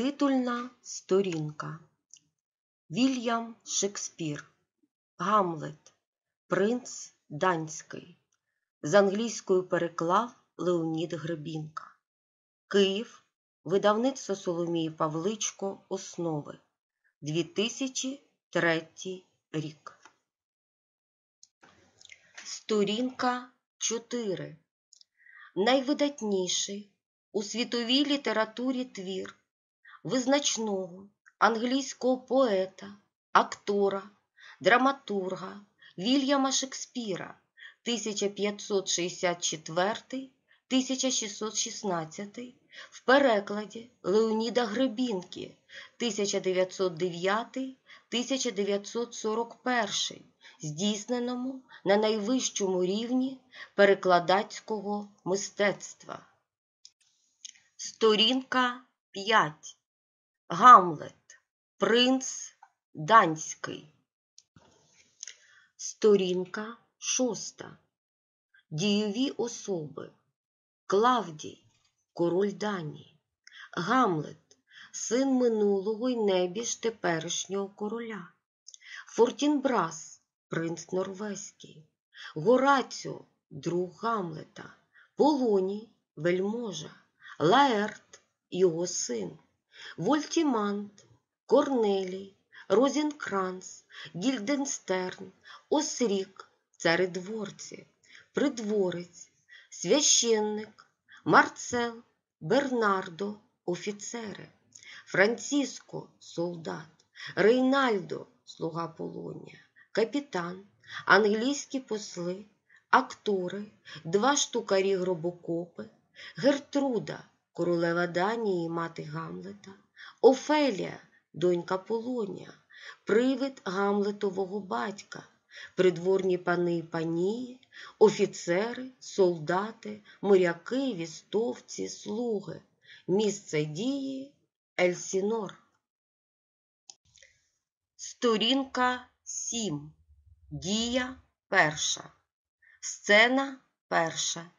Титульна сторінка. Вільям Шекспір. Гамлет. Принц Данський. З англійською переклав Леонід Гребінка. Київ. Видавництво Соломії Павличко. Основи. 2003 рік. Сторінка 4 Найвидатніший у світовій літературі твір визначного англійського поета, актора, драматурга Вільяма Шекспіра 1564-1616 в перекладі Леоніда Гребінки 1909-1941, здійсненому на найвищому рівні перекладацького мистецтва. Сторінка 5. Гамлет. Принц Данський. Сторінка 6. Дійові особи. Клавдій. Король Данії. Гамлет. Син минулого й небіж теперішнього короля. Фортінбрас. Принц Норвезький. Гораціо. Друг Гамлета. Полоній. Вельможа. Лаерт. Його син. Вольтімант, Корнелій, Розінкранц, Гільденстерн, Осрік, царедворці, придворець, священник, Марцел, Бернардо, офіцери, Франциско, солдат, Рейнальдо, слуга Полонія, капітан, англійські посли, актори, два штукарі гробокопи, Гертруда, королева Данії, мати Гамлета, Офелія, донька Полонія, привид Гамлетового батька, придворні пани і панії, офіцери, солдати, моряки, вістовці, слуги, місце дії Ельсінор. Сторінка 7. Дія перша. Сцена перша.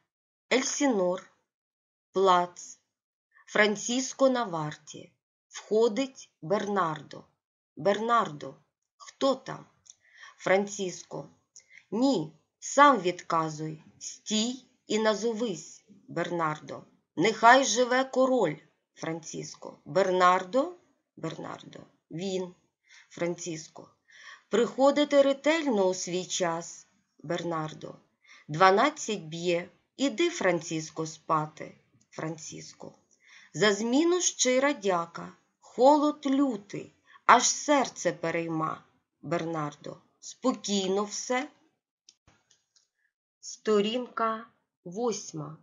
Ельсінор. Плац. Франциско на варті. Входить Бернардо. Бернардо, хто там? Франциско. Ні, сам відказуй. Стій і назовись, Бернардо. Нехай живе король. Франциско. Бернардо? Бернардо. Він. Франциско. Приходите ретельно у свій час, Бернардо. Дванадцять б'є. Іди, Франциско, спати. Франциско. За зміну щира дяка, холод лютий, аж серце перейма. Бернардо. Спокійно все. Сторінка восьма.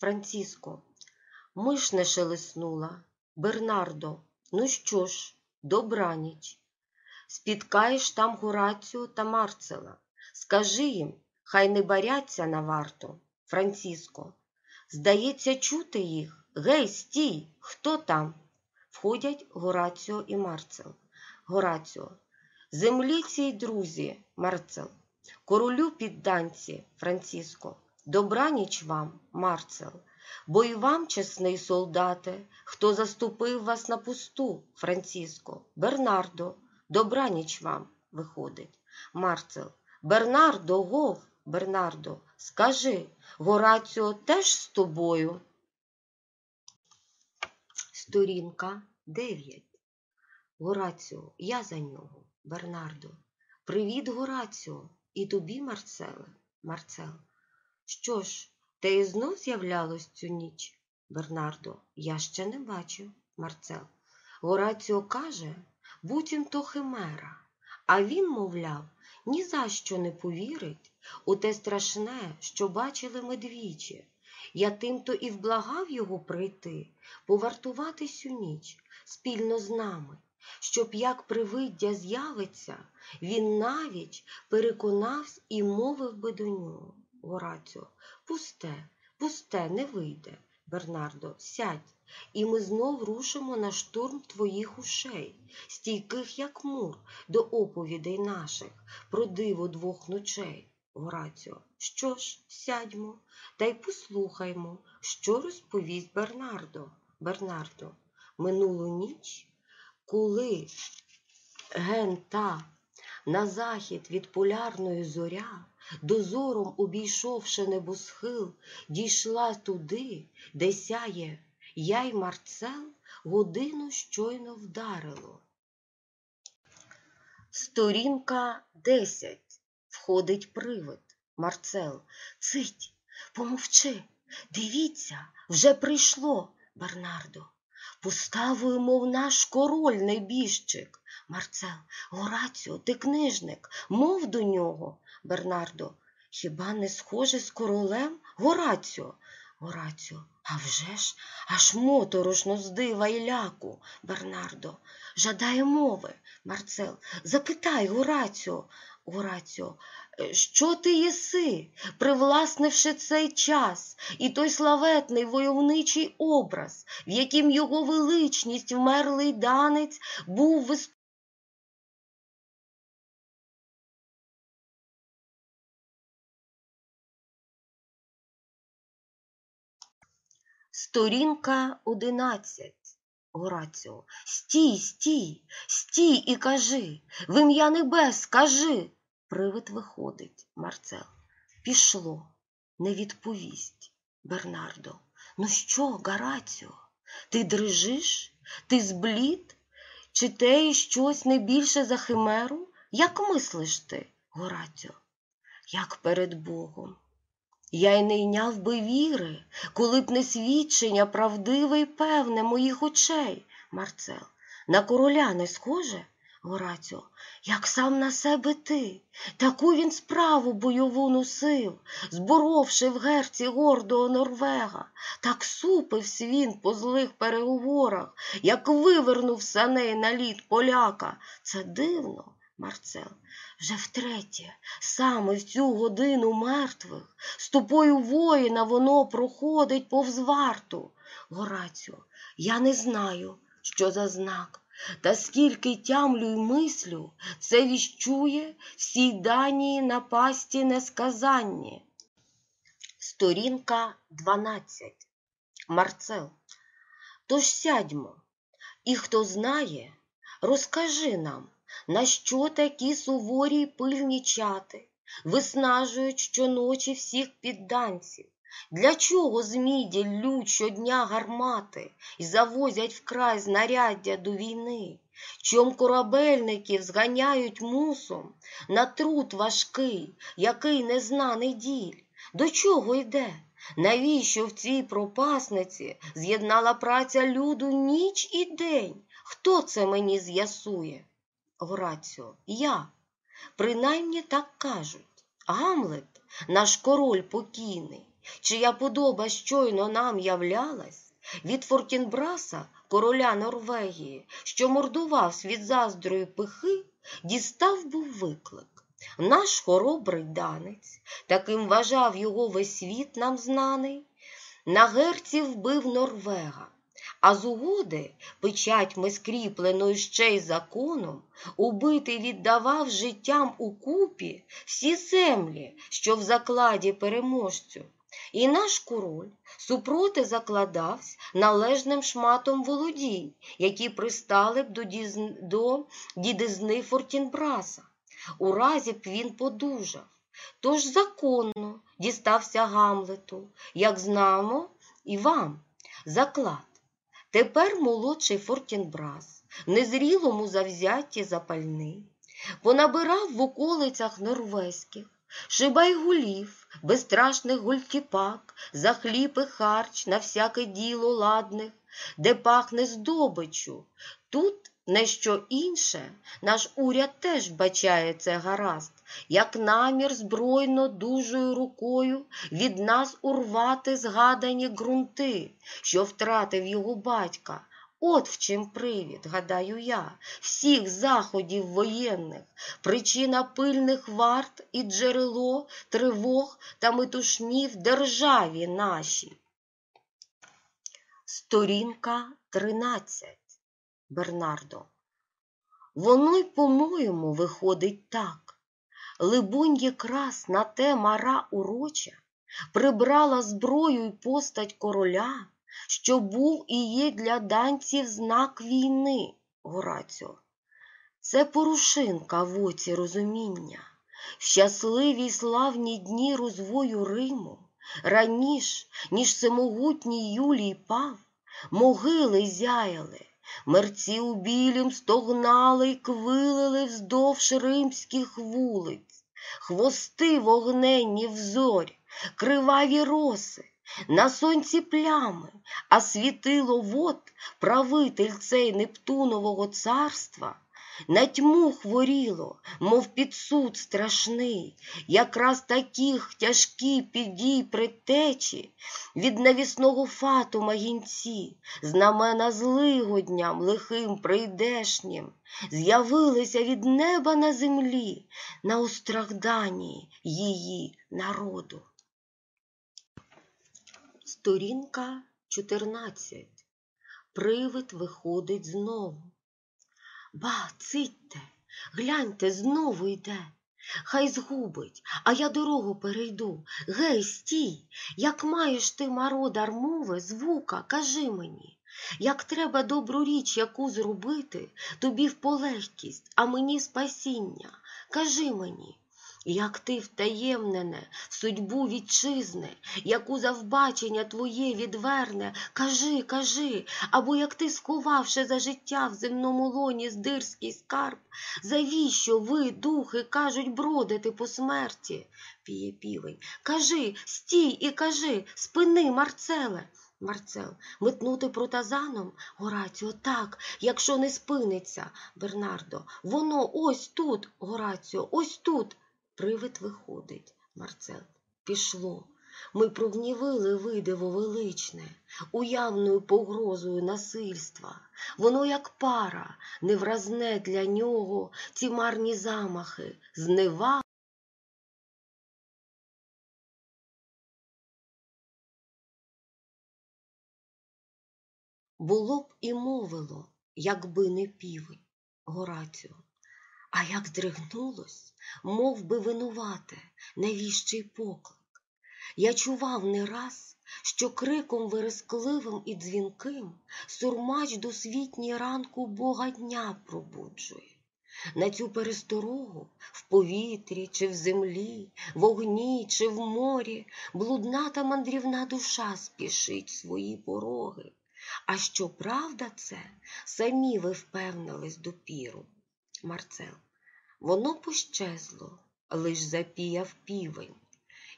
Франциско. Миш не шелеснула. Бернардо. Ну що ж, добраніч. Спіткаєш там Гораціо та Марцела. Скажи їм, хай не баряться на варту. Франциско. Здається, чути їх. Гей, стій! Хто там? Входять Гораціо і Марцел. Гораціо. Земліці й друзі, Марцел. Королю підданці, Франциско. Добраніч вам, Марцел. Бо й вам, чесний солдате, хто заступив вас на пусту, Франциско. Бернардо. Добраніч вам, виходить. Марцел. Бернардо, гов, Бернардо, скажи, Гораціо теж з тобою? Сторінка 9. Гораціо, я за нього, Бернардо. Привіт, Гораціо, і тобі, Марцеле, Марцел. Що ж, те і знов з'являлось цю ніч? Бернардо, я ще не бачив, Марцел. Гораціо каже, буцім то химера, а він, мовляв, ні за що не повірить у те страшне, що бачили ми двічі. Я тимто і вблагав його прийти, повартувати сю ніч спільно з нами, щоб як привиддя з'явиться, він навіть переконався і мовив би до нього. Гораціо, пусте, пусте, не вийде. Бернардо, сядь, і ми знов рушимо на штурм твоїх ушей, стійких, як мур, до оповідей наших, про диво двох ночей. Гораціо, що ж, сядьмо, та й послухаймо, що розповість Бернардо. Бернардо, минулу ніч, коли гента на захід від полярної зоря, дозором обійшовши небосхил, дійшла туди, де сяє я й Марцел, годину щойно вдарило. Сторінка 10. Входить привид. Марцел. Цить, помовчи. Дивіться, вже прийшло, Бернардо. Поставою, мов наш король небіжчик. Марцел, Гораціо, ти книжник, мов до нього. Бернардо, хіба не схоже з королем? Гораціо. Гораціо, а вже ж, аж моторошно з дива і ляку, Бернардо. Жадає мови, Марцел, запитай Гораціо. Гораціо, що ти єси, привласнивши цей час і той славетний войовничий образ, в яким його величність, вмерлий данець, був вис... Сторінка одинадцять. Гораціо, стій, стій, стій і кажи, в ім'я небес скажи. Привид виходить, Марцел. Пішло, не відповість. Бернардо. Ну що, Гораціо, ти дрижиш? Ти зблід? Чи те щось не більше за химеру? Як мислиш ти, Гораціо? Як перед Богом? Я й не йняв би віри, коли б не свідчення правдиве й певне моїх очей, Марцел. На короля не схоже, Гораціо, як сам на себе ти, таку він справу бойову носив, зборовши в герці гордого Норвега, так супився він по злих переговорах, як вивернув саней на лід поляка. Це дивно, Марцел. Вже втретє, саме в цю годину мертвих, з тобою воїна воно проходить повз варту. Горацю, я не знаю, що за знак, та скільки тямлю й мислю, це віщує всій данії напасті несказанні. Сторінка 12. Марцел. Тож сядьмо, і хто знає, розкажи нам. На що такі суворі й пильні чати виснажують щоночі всіх підданців? Для чого зміді лють щодня гармати і завозять вкрай знаряддя до війни? Чом корабельників зганяють мусом на труд важкий, який незнаний діль? До чого йде? Навіщо в цій пропасниці з'єднала праця люду ніч і день? Хто це мені з'ясує? Гораціо, я. Принаймні так кажуть. Гамлет, наш король покійний, чия подоба щойно нам являлась, від Фортінбраса, короля Норвегії, що мордував від заздрої пихи, дістав був виклик. Наш хоробрий данець, таким вважав його весь світ нам знаний, на герці вбив Норвега. А з угоди, печатьми скріпленою ще й законом, убитий віддавав життям у купі всі землі, що в закладі переможцю. І наш король супроти закладався належним шматом володінь, які пристали б до, діз... до дідизни Фортінбраса. У разі б він подужав. Тож законно дістався Гамлету, як знамо, і вам заклад. Тепер молодший Фортінбрас, незрілому завзятті запальний, понабирав в околицях норвезьких шибайгулів, безстрашних гультіпак, за хліб і харч на всяке діло ладних, де пахне здобичу. Тут не що інше, наш уряд теж вбачає це гаразд, як намір збройно дужою рукою від нас урвати згадані ґрунти, що втратив його батька. От в чим привід, гадаю я, всіх заходів воєнних, причина пильних варт і джерело тривог та метушні в державі нашій. Сторінка 13. Бернардо. Воно й, по-моєму, виходить так. Либунь, якраз на те мара уроча прибрала зброю й постать короля, що був і є для данців знак війни, Гораціо. Це порушинка в оці розуміння, в щасливі й славні дні розвою Риму, раніш, ніж всемогутній Юлій пав, могили зяяли, мерці у білім стогнали й квилили вздовж римських вулиць, хвости вогненні взорі, криваві роси, на сонці плями, а світило вод, правитель цей Нептунового царства, на тьму хворіло, мов під суд страшний, якраз таких тяжкі підій предтечі, від навісного фатума гінці, знамена злигодням лихим прийдешнім, з'явилися від неба на землі, на остражданні її народу. Сторінка 14. Привид виходить знову. Ба, цитьте, гляньте, знову йде. Хай згубить, а я дорогу перейду. Гей, стій, як маєш ти мародар мови, звука, кажи мені. Як треба добру річ яку зробити, тобі в полегкість, а мені спасіння. Кажи мені, як ти втаємнене судьбу вітчизни, яку завбачення твоє відверне, кажи, кажи, або як ти сховавши за життя в земному лоні здирський скарб, завіщо ви, духи, кажуть, бродити по смерті? Піє півень. Кажи, стій і кажи, спини, Марцеле. Марцел, метнути протазаном? Гораціо, так, якщо не спиниться. Бернардо, воно ось тут, Гораціо, ось тут. Привид виходить, Марцел. Пішло. Ми прогнівили видиво величне, уявною погрозою насильства. Воно, як пара, невразне для нього ці марні замахи, знева. Було б і мовило, якби не півень, Гораціо. А як здригнулось, мов би винувате, навіщий поклик. Я чував не раз, що криком верескливим і дзвінким сурмач досвітній ранку Бога дня пробуджує. На цю пересторогу в повітрі чи в землі, в огні чи в морі блудна та мандрівна душа спішить свої пороги. А що правда це, самі ви впевнились допіру. Марцел. Воно пощезло, лиш запіяв півень.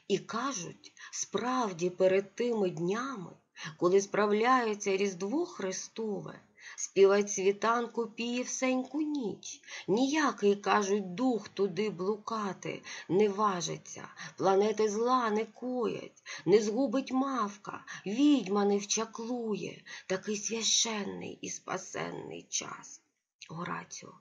І кажуть, справді перед тими днями, коли справляється Різдво Христове, співать світанку піє всеньку ніч. Ніякий, кажуть, дух туди блукати не важиться, планети зла не коять, не згубить мавка, відьма не вчаклує, такий священний і спасенний час. Гораціо,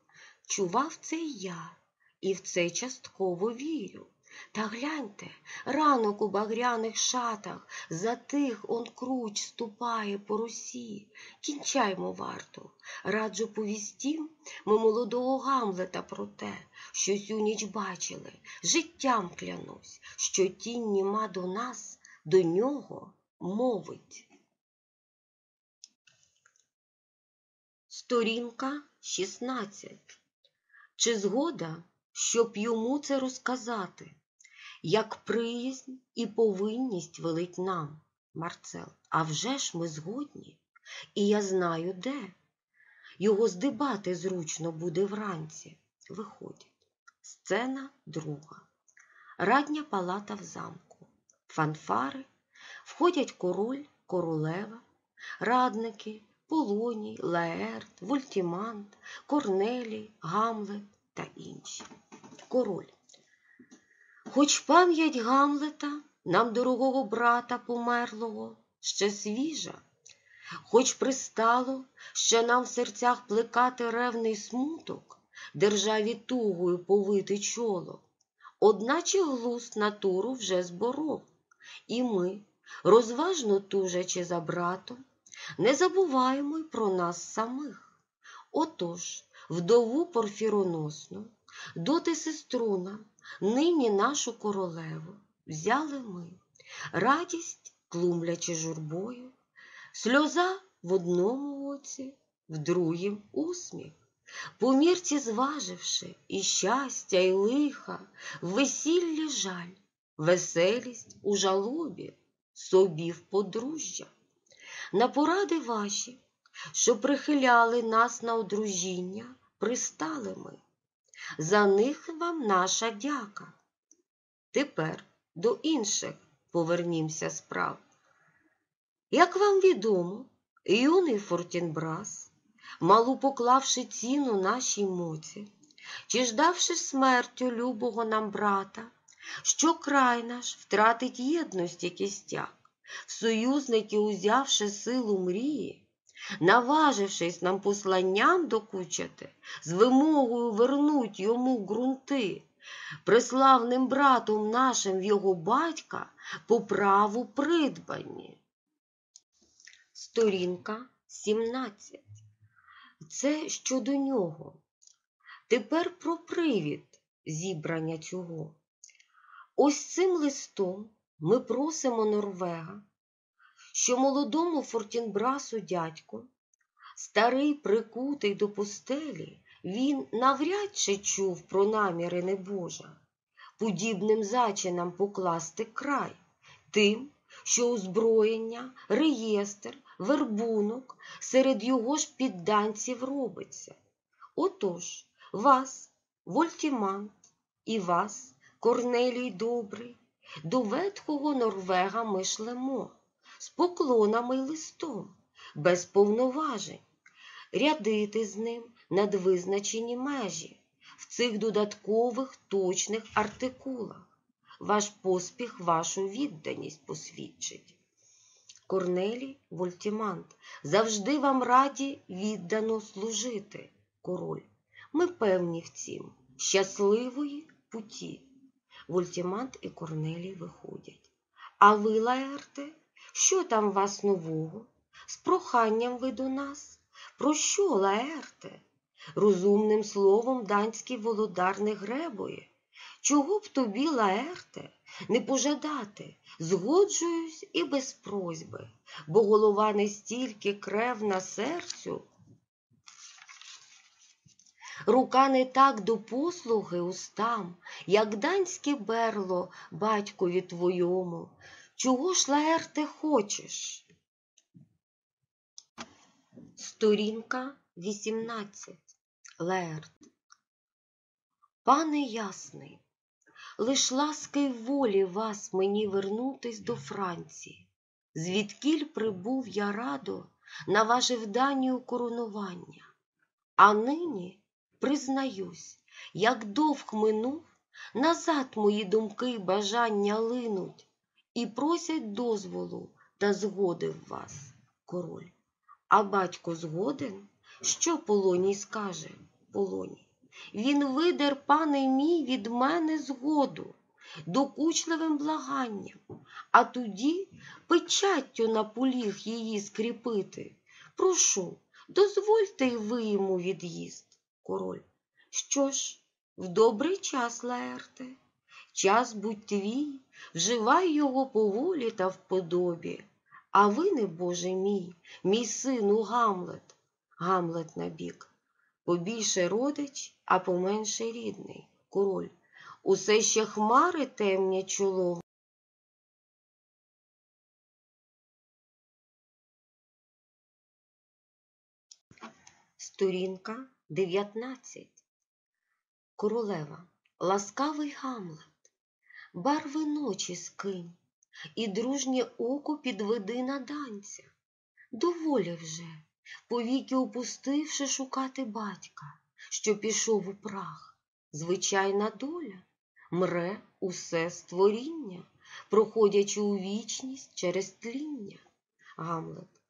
чував це я, і в це частково вірю. Та гляньте, ранок у багряних шатах, за тих он круч ступає по русі. Кінчаймо варту, раджу повістім ми молодого Гамлета про те, що сю ніч бачили, життям клянусь, що тінь німа до нас, до нього мовить. Сторінка 16 чи згода, щоб йому це розказати, як приязнь і повинність велить нам, Марцел, а вже ж ми згодні, і я знаю, де. Його здибати зручно буде вранці. Виходять. Сцена друга. Радня палата в замку. Фанфари. Входять король, королева, радники, Полоній, Лаерт, Вольтімант, Корнелій, Гамлет та інші. Король. Хоч пам'ять Гамлета, нам дорогого брата померлого, ще свіжа, хоч пристало ще нам в серцях плекати ревний смуток, державі тугою повити чоло, одначе глузд натуру вже зборов, і ми, розважно тужачи за братом, не забуваємо й про нас самих. Отож, вдову порфіроносну, доти сестру нам, нині нашу королеву, взяли ми, радість, тлумлячи журбою, Сльоза в одному оці, в другім усміх. По мірці зваживши і щастя, і лиха, в весіллі жаль, веселість у жалобі, собі в подружжя. На поради ваші, що прихиляли нас на одружіння, пристали ми. За них вам наша дяка. Тепер до інших повернімся справ. Як вам відомо, юний Фортінбрас, малу поклавши ціну нашій моці, чи ждавши смертю любого нам брата, що край наш втратить єдності кістяк, в союзники узявши силу мрії, наважившись нам посланням докучати, з вимогою вернуть йому ґрунти, преславним братом нашим його батька по праву придбані. Сторінка 17. Це щодо нього. Тепер про привід зібрання цього. Ось цим листом ми просимо Норвега, що молодому Фортінбрасу дядьку, старий прикутий до пустелі, він навряд чи чув про наміри небожа, подібним зачинам покласти край, тим, що озброєння, реєстр, вербунок серед його ж підданців робиться. Отож, вас, Вольтімант, і вас, Корнелій добрий, до ветхого Норвега ми шлемо, з поклонами й листом, без повноважень, рядити з ним над визначені межі в цих додаткових точних артикулах. Ваш поспіх, вашу відданість посвідчить. Корнелій Вольтімант, завжди вам раді віддано служити, король. Ми певні в цім щасливої путі. Вольтімант і Корнелій виходять. А ви, Лаерте, що там вас нового? З проханням ви до нас? Про що, Лаерте? Розумним словом данський володар не гребує. Чого б тобі, Лаерте, не пожадати? Згоджуюсь і без просьби, бо голова не стільки кревна серцю. Рука не так до послуги устам, як данське берло батькові твоєму. Чого ж, Лаерте, хочеш? Сторінка 18. Лаерт. Пане ясний, лиш ласки волі вас мені вернутись до Франції, звідкіль прибув я радо на ваше вданію коронування. А нині, признаюсь, як довг минув, назад мої думки й бажання линуть і просять дозволу та згоди в вас, король. А батько згоден, що полоній скаже полоній? Він видер, пане мій, від мене згоду, докучливим благанням, а тоді печаттю на поліг її скріпити. Прошу, дозвольте й ви йому від'їзд, король. Що ж, в добрий час, Лаерте, час будь твій, вживай його поволі та вподобі. А ви, не Боже мій, мій сину Гамлет, Гамлет набік. Побільше родич, а поменше рідний, король. Усе ще хмари темні чолом. Сторінка 19. Королева, ласкавий Гамлет, барви ночі скинь, і дружнє око підведи на данця. Доволі вже, повіки опустивши шукати батька, що пішов у прах. Звичайна доля мре усе створіння, проходячи у вічність через тління. Гамлет.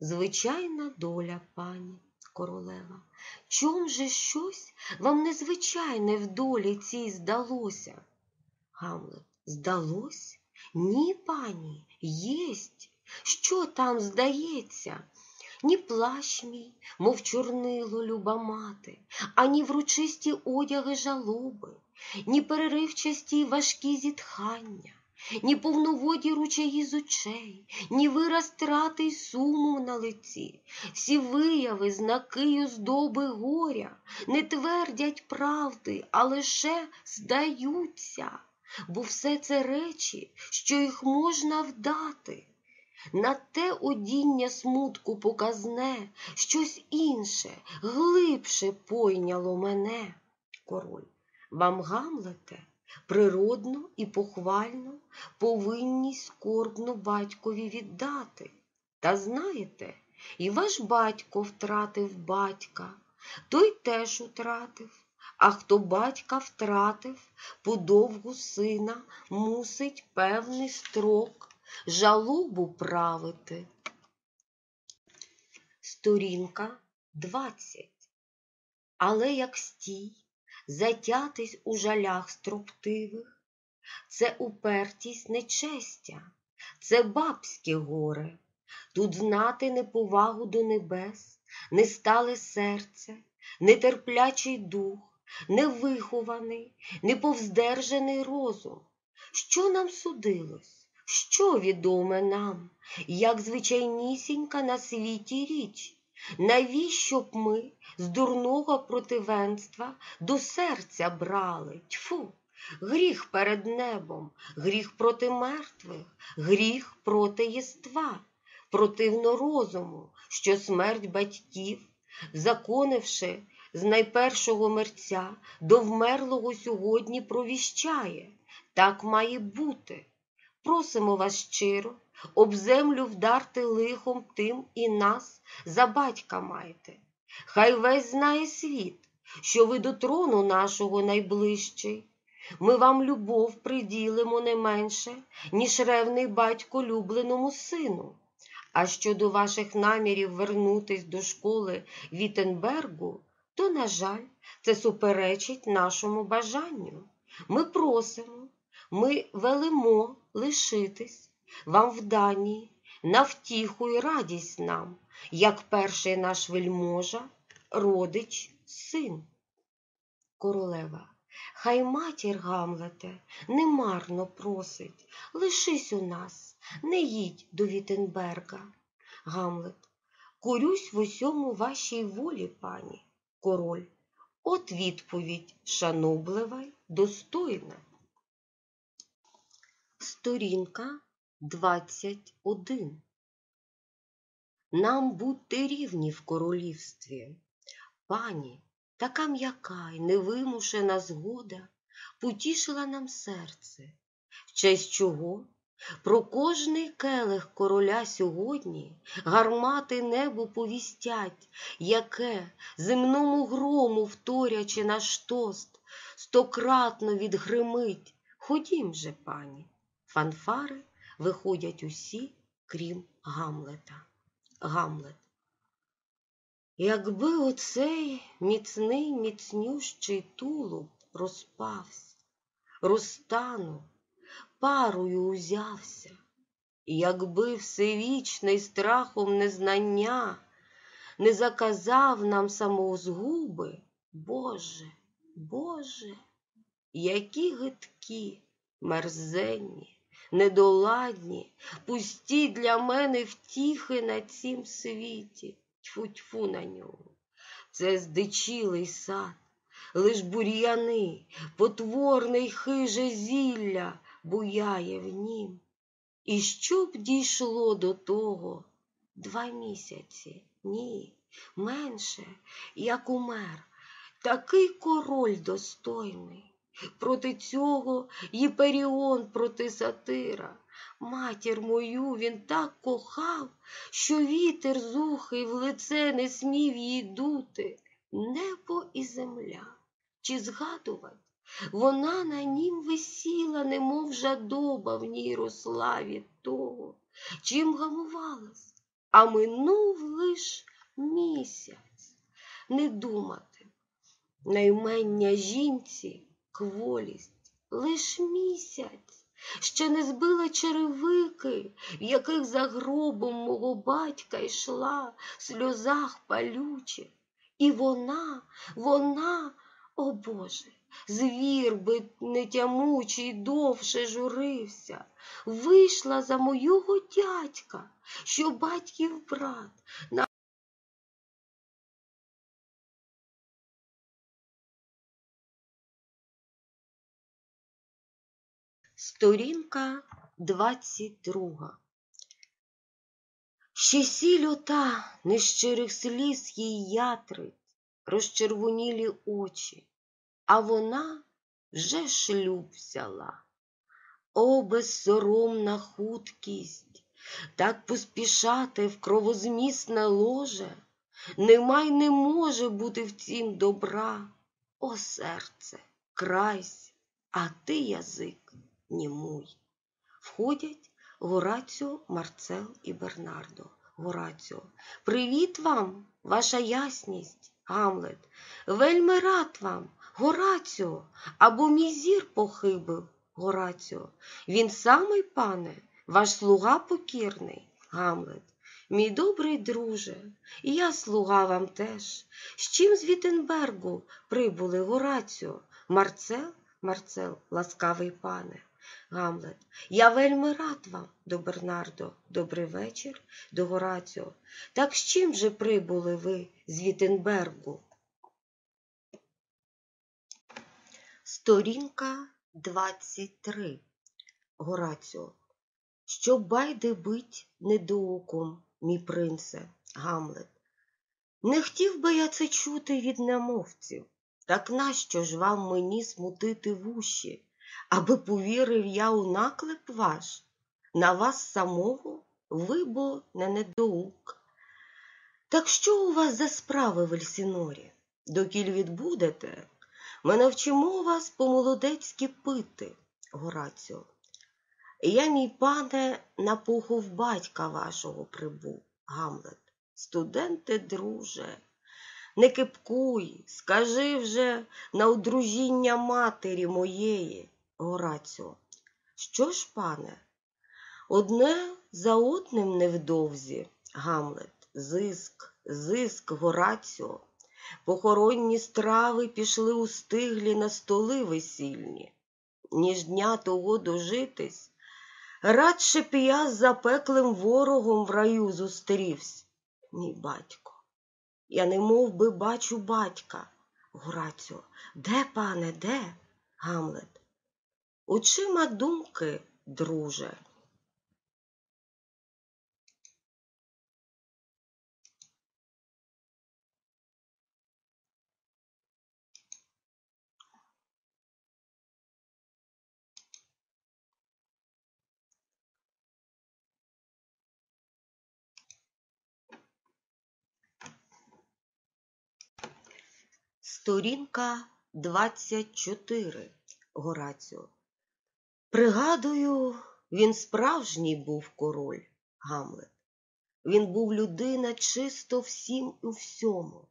Звичайна доля, пані королева. Чом же щось вам незвичайне в долі цій здалося? Гамлет. Здалось? Ні, пані, єсть. Що там здається? Ні плащ мій, мов чорнило люба мати, ані вручисті одяги жалоби, ні переривчасті важкі зітхання, ні повноводі ручаї з очей, ні вираз трати й суму на лиці, всі вияви, знаки й оздоби горя не твердять правди, а лише здаються, бо все це речі, що їх можна вдати. На те одіння смутку показне, щось інше, глибше пойняло мене, король. Вам, Гамлете, природно і похвально повинність скорбну батькові віддати. Та знаєте, і ваш батько втратив батька, той теж утратив, а хто батька втратив, подовгу сина мусить певний строк жалобу правити. Сторінка 20. Але як стій, затятись у жалях строптивих, це упертість нечестя, це бабське горе. Тут знати неповагу до небес, не стале серце, нетерплячий дух, невихований, неповздержаний розум. Що нам судилось? Що відоме нам, як звичайнісінька на світі річ? Навіщо б ми з дурного противенства до серця брали? Тьфу! Гріх перед небом, гріх проти мертвих, гріх проти єства, противно розуму, що смерть батьків, законивши з найпершого мерця до вмерлого сьогодні провіщає. Так має бути. Просимо вас щиро, об землю вдарти лихом тим і нас за батька маєте. Хай весь знає світ, що ви до трону нашого найближчий. Ми вам любов приділимо не менше, ніж ревний батько любленому сину. А щодо ваших намірів вернутись до школи Віттенбергу, то, на жаль, це суперечить нашому бажанню. Ми просимо, ми велимо лишитись вам в Данії, на втіху й радість нам, як перший наш вельможа, родич, син. Королева, хай матір Гамлете немарно просить, лишись у нас, не їдь до Віттенберга. Гамлет, курюсь в усьому вашій волі, пані, король. От відповідь шаноблива й достойна. Сторінка 21 Нам будьте рівні в королівстві. Пані, така м'яка й невимушена згода потішила нам серце, в честь чого про кожний келих короля сьогодні гармати небо повістять, яке, земному грому вторячи наш тост, стократно відгримить. Ходім же, пані, фанфари виходять усі, крім Гамлета. Гамлет. Якби оцей міцний, міцнющий тулуб розпався, розтанув, парою узявся, якби всевічний страхом незнання не заказав нам самозгуби, Боже, Боже, які гидкі, мерзенні, недоладні, пусті для мене втіхи на цім світі, тьфу-тьфу на ньому. Це здичілий сад, лиш бур'яни, потворне й хиже зілля буяє в нім. І що б дійшло до того два місяці? Ні, менше, як умер, такий король достойний. Проти цього Єперіон проти сатира. Матір мою він так кохав, що вітер зухий в лице не смів їй дути, небо і земля. Чи згадувать? Вона на нім висіла, немов жадоба в ній росла від того, чим гамувалась, а минув лиш місяць. Не думати, наймення жінці кволість, лиш місяць, ще не збила черевики, в яких за гробом мого батька йшла в сльозах палючих. І вона, вона, о Боже, звір би нетямучий довше журився, вийшла за мого дядька, що батьків брат. Сторінка 22 Ще сіль ота нещирих сліз їй ятрить, розчервонілі очі, а вона вже шлюб взяла. О, безсоромна хуткість, так поспішати в кровозмісне ложе, нема й не може бути в цім добра. О, серце, крайсь, а ти язик німуй. Входять Гораціо, Марцел і Бернардо. Гораціо. Привіт вам, ваша ясність, Гамлет. Вельми рад вам, Гораціо, або мій зір похибив, Гораціо. Він самий, пане, ваш слуга покірний, Гамлет. Мій добрий друже, і я слуга вам теж. З чим з Вітенбергу прибули Гораціо? Марцел, Марцел, ласкавий пане. Гамлет. Я вельми рад вам, до Бернардо, добрий вечір, до Гораціо. Так з чим же прибули ви з Вітенбергу? Сторінка 23. Гораціо. Що байде бить недоуком, мій принце, Гамлет. Не хотів би я це чути від немовців, так нащо ж вам мені смутити вуші? аби повірив я у наклеп ваш, на вас самого ви бо не недоук. Так що у вас за справи в Ельсінорі? Докіль відбудете, ми навчимо вас по-молодецьки пити, Гораціо. Я, мій пане, на похов батька вашого прибув, Гамлет. Студенте, друже, не кипкуй, скажи вже на одружіння матері моєї. Гораціо. Що ж, пане? Одне за одним невдовзі, Гамлет, зиск, зиск, Гораціо. Похоронні страви пішли у стиглі на столи весільні, ніж дня того дожитись. Радше б я з запеклим ворогом в раю зустрівсь, мій батько. Я не мов би бачу батька. Гораціо, де, пане, де? Гамлет. Очима думки, друже. Сторінка 24. Гораціо. Пригадую, він справжній був король, Гамлет. Він був людина чисто всім і всьому.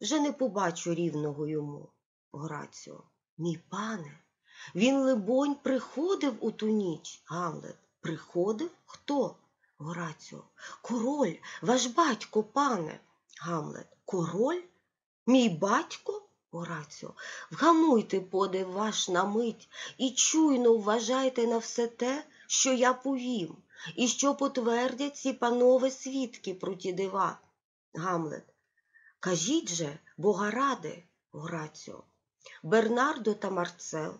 Вже не побачу рівного йому, Гораціо. Мій пане, він, либонь, приходив у ту ніч, Гамлет. Приходив? Хто? Гораціо. Король, ваш батько, пане. Гамлет. Король? Мій батько? Гораціо, вгамуйте подив ваш на мить і чуйно вважайте на все те, що я повім, і що потвердять ці панове свідки про ті дива. Гамлет. Кажіть же, бога ради, Гораціо, Бернардо та Марцел,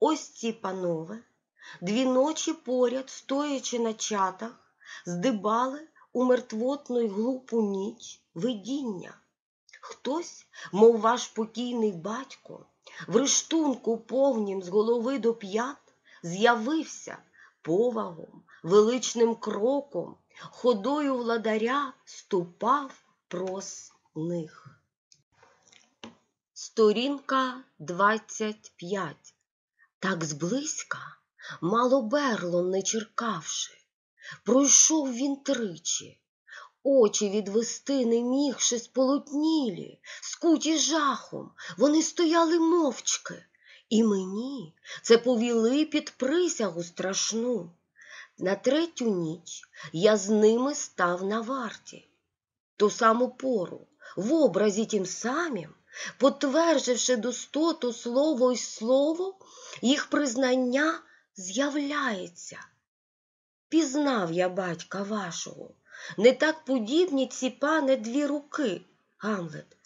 ось ці панове, дві ночі поряд, стоячи на чатах, здибали у мертвотну й глупу ніч видіння. Хтось, мов ваш покійний батько, в рештунку повнім з голови до п'ят, з'явився повагом, величним кроком, ходою владаря ступав прос них. Сторінка 25 Так зблизька, мало берлом не черкавши, пройшов він тричі, Очі відвести не мігши сполотнілі, скуті жахом, вони стояли мовчки, і мені це повіли під присягу страшну. На третю ніч я з ними став на варті. Ту саму пору, в образі тім самім, потвердживши достоту слово й слово, їх признання з'являється. Пізнав я батька вашого, не так подібні ці пане дві руки, Гамлет.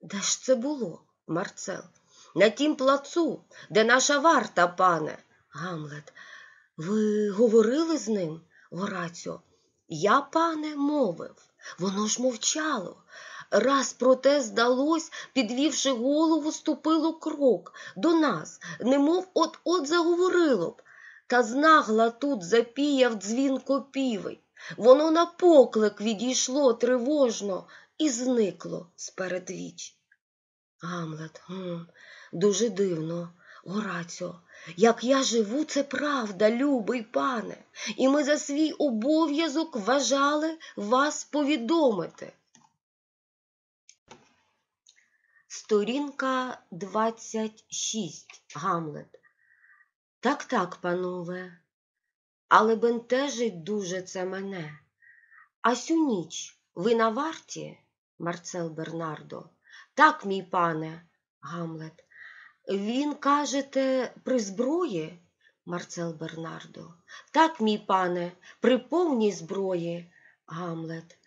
Де ж це було, Марцел? На тім плацу, де наша варта, пане, Гамлет. Ви говорили з ним, Гораціо? Я, пане, мовив, воно ж мовчало. Раз проте здалось, підвівши голову, ступило крок до нас, немов от-от заговорило б. Та знагла тут запіяв дзвін копівий. Воно на поклик відійшло тривожно і зникло спередвіч. Гамлет, гм, дуже дивно, Гораціо, як я живу, це правда, любий пане, і ми за свій обов'язок вважали вас повідомити. Сторінка 26, Гамлет. Так, так, панове, але бентежить дуже це мене. А сю ніч ви на варті, Марцел Бернардо? Так, мій пане, Гамлет. Він, кажете, при зброї, Марцел Бернардо. Так, мій пане, при повній зброї, Гамлет.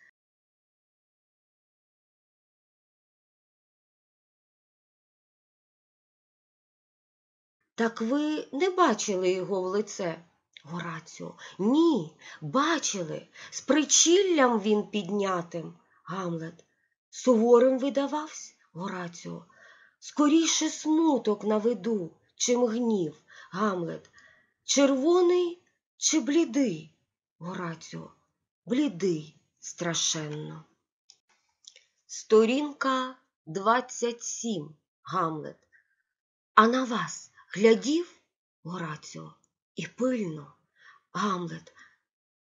Так ви не бачили його в лице, Гораціо? Ні, бачили. З причіллям він піднятим, Гамлет. Суворим видавався, Гораціо. Скоріше смуток на виду, чим гнів, Гамлет. Червоний чи блідий, Гораціо? Блідий страшенно. Сторінка 27, Гамлет. А на вас глядів, Гораціо, і пильно, Гамлет.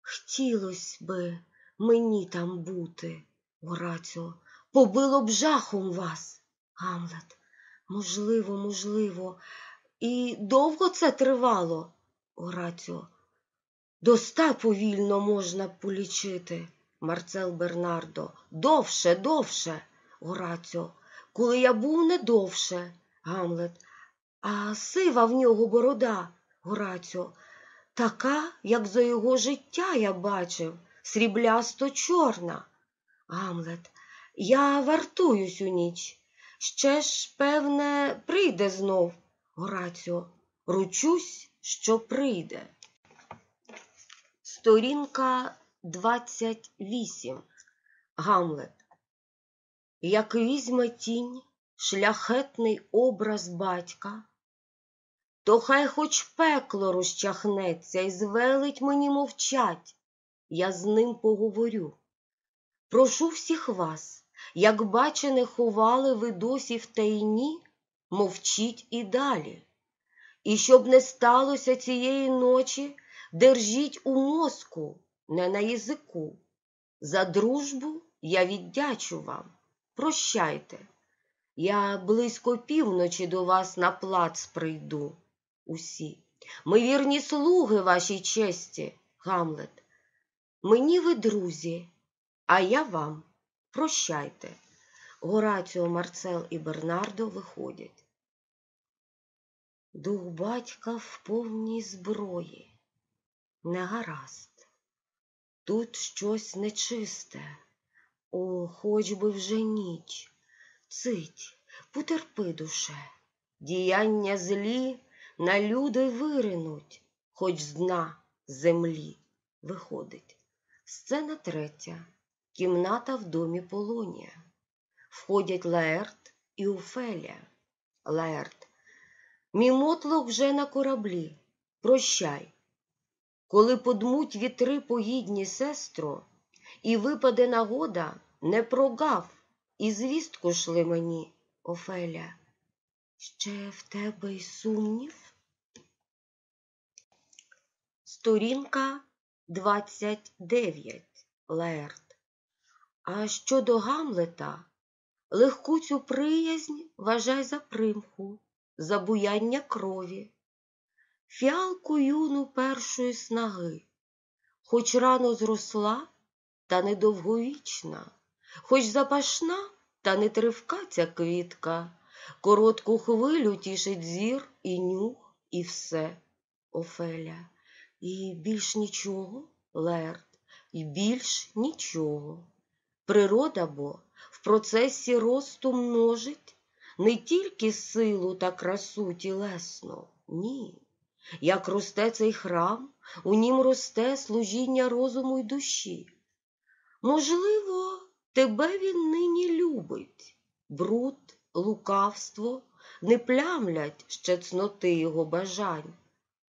Хотілось би мені там бути, Гораціо, побило б жахом вас, Гамлет. Можливо, можливо. І довго це тривало, Гораціо? Доста повільно можна полічити, Марцел Бернардо. Довше, довше, Гораціо. Коли я був не довше, Гамлет. А сива в нього борода, Гораціо, така, як за його життя я бачив, сріблясто чорна. Гамлет, я вартуюсь у ніч. Ще ж, певне, прийде знов, Гораціо. Ручусь, що прийде. Сторінка 28. Гамлет. Як візьме тінь шляхетний образ батька, то хай хоч пекло розчахнеться і звелить мені мовчать, я з ним поговорю. Прошу всіх вас, як бачене, ховали ви досі в тайні, мовчіть і далі. І щоб не сталося цієї ночі, держіть у мозку, не на язику. За дружбу я віддячу вам. Прощайте. Я близько півночі до вас на плац прийду. Усі. Ми вірні слуги вашій честі, Гамлет. Мені ви друзі, а я вам. Прощайте. Гораціо, Марцел і Бернардо виходять. Дух батька в повній зброї. Не гаразд. Тут щось нечисте. О, хоч би вже ніч. Цить, потерпи, душе, діяння злі на люди виринуть, хоч з дна землі виходить. Сцена третя. Кімната в домі Полонія. Входять Лаерт і Уфелія. Лаерт. Мій вже на кораблі. Прощай. Коли подмуть вітри погідні, сестро, і випаде нагода, не прогав, і звістку шли мені, Офеля. Ще в тебе й сумнів? Сторінка 29. Лаерт. А щодо Гамлета, легку цю приязнь вважай за примху, за буяння крові, фіалку юну першої снаги, хоч рано зросла, та недовговічна, хоч запашна, та не тривка ця квітка. Коротку хвилю тішить зір і нюх, і все. Офеля. І більш нічого, Лерт, і більш нічого. Природа бо в процесі росту множить не тільки силу та красу тілесну, ні. Як росте цей храм, у нім росте служіння розуму й душі. Можливо, тебе він нині любить, бруд, лукавство не плямлять ще цноти його бажань,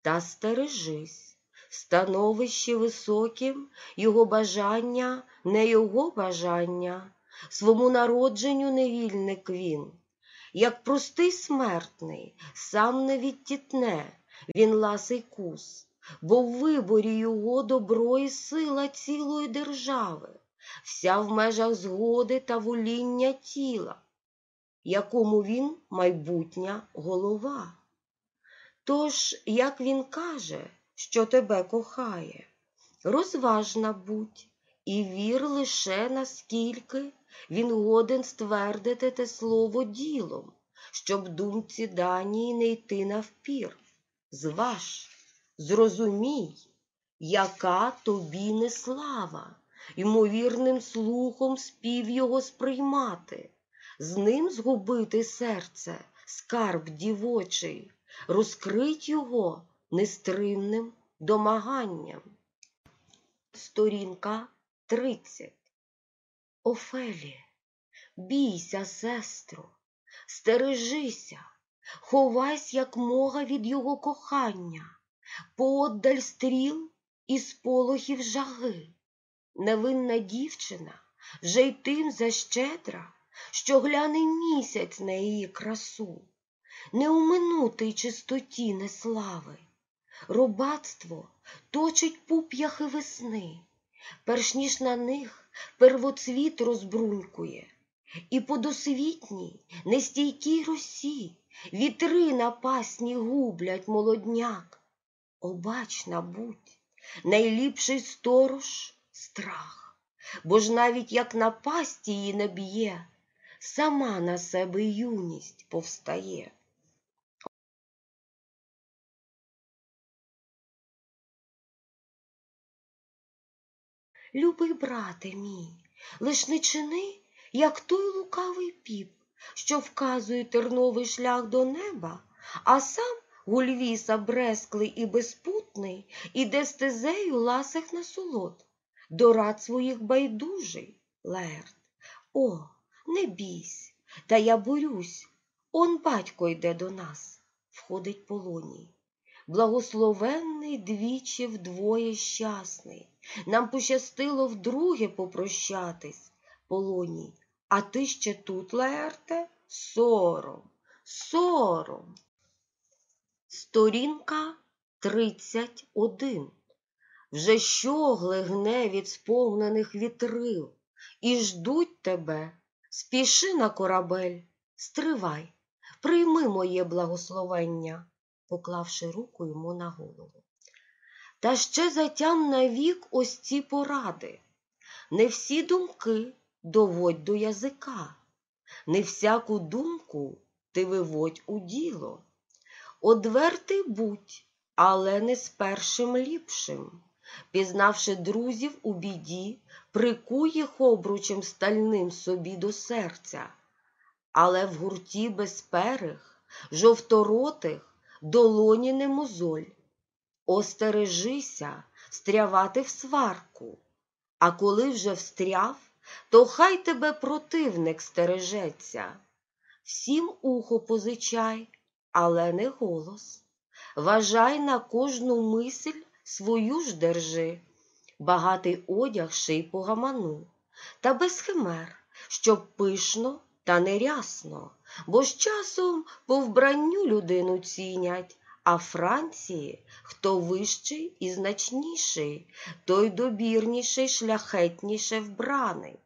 та стережись, становище високим його бажання, не його бажання, свому народженню невільник він, як простий смертний, сам не відтітне він ласий кус, бо в виборі його добро і сила цілої держави, вся в межах згоди та воління тіла, якому він майбутня голова. Тож, як він каже, що тебе кохає, розважна будь і вір лише наскільки він годен ствердити те слово ділом, щоб думці даній не йти навпір. Зваж, зрозумій, яка тобі не слава, ймовірним слухом спів його сприймати, з ним згубити серце, скарб дівочий, розкрить його нестримним домаганням. Сторінка 30 Офелі, бійся, сестро, стережися, ховайся, як мога від його кохання, поодаль стріл і сполохів жаги. Невинна дівчина вже й тим защедра, що гляне місяць на її красу, не уминутий чистоті неслави. Робацтво точить пуп'яхи весни, перш ніж на них первоцвіт розбрунькує, і по досвітній нестійкій росі вітри на пасні гублять молодняк. Обачна будь, найліпший сторож страх, бо ж навіть як напасть її не б'є, сама на себе юність повстає. Любий брате мій, лиш не чини, як той лукавий піп, що вказує терновий шлях до неба, а сам гульвіса бресклий і безпутний, іде стезею ласих насолод, до рад своїх байдужий, Лерт. О, не бійсь, та я борюсь, он батько йде до нас, входить полоній. Благословенний двічі вдвоє щасний. Нам пощастило вдруге попрощатись, полоній. А ти ще тут, Лаерте? Сором, сором. Сторінка 31. Вже щогли гне від сповнених вітрил, і ждуть тебе. Спіши на корабель, стривай, прийми моє благословення, поклавши руку йому на голову. Та ще затям навік ось ці поради. Не всі думки доводь до язика, не всяку думку ти виводь у діло. Одвертий будь, але не з першим ліпшим. Пізнавши друзів у біді, прикуй їх обручем стальним собі до серця, але в гурті безперих, жовторотих, долоні не мозоль. Остережися стрявати в сварку, а коли вже встряв, то хай тебе противник стережеться. Всім ухо позичай, але не голос. Вважай на кожну мисль свою ж держи, багатий одяг ший по гаману, та без химер, щоб пишно та нерясно, бо з часом по вбранню людину цінять. А Франції хто вищий і значніший, той добірніший, шляхетніше вбраний.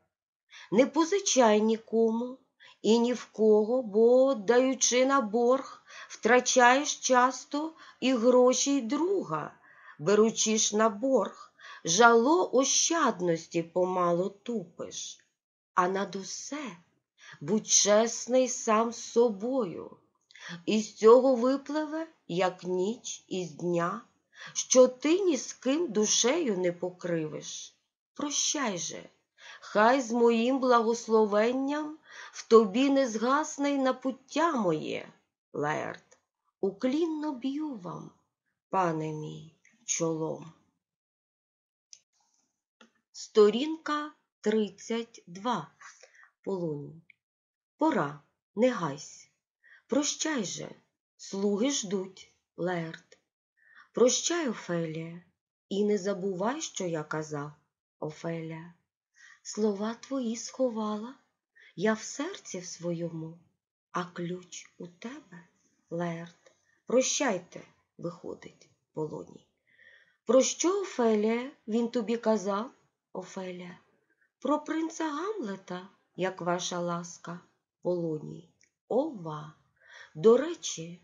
Не позичай нікому і ні в кого, бо, даючи на борг, втрачаєш часто і гроші й друга, беручи ж на борг, жало ощадності помало тупиш. А над усе будь чесний сам з собою. Із цього випливе, як ніч із дня, що ти ні з ким душею не покривиш. Прощай же, хай з моїм благословенням в тобі не згасне й напуття моє, Лерт, уклінно б'ю вам, пане мій, чолом. Сторінка 32. Полоній. Пора, не гайсь. Прощай же, слуги ждуть, Лерт. Прощай, Офелія, і не забувай, що я казав, Офеля. Слова твої сховала я в серці в своєму, а ключ у тебе, Лерт. Прощайте, виходить, Полоній. Про що, Офелія, він тобі казав, Офеля? Про принца Гамлета, як ваша ласка, Полоній. Ова. До речі,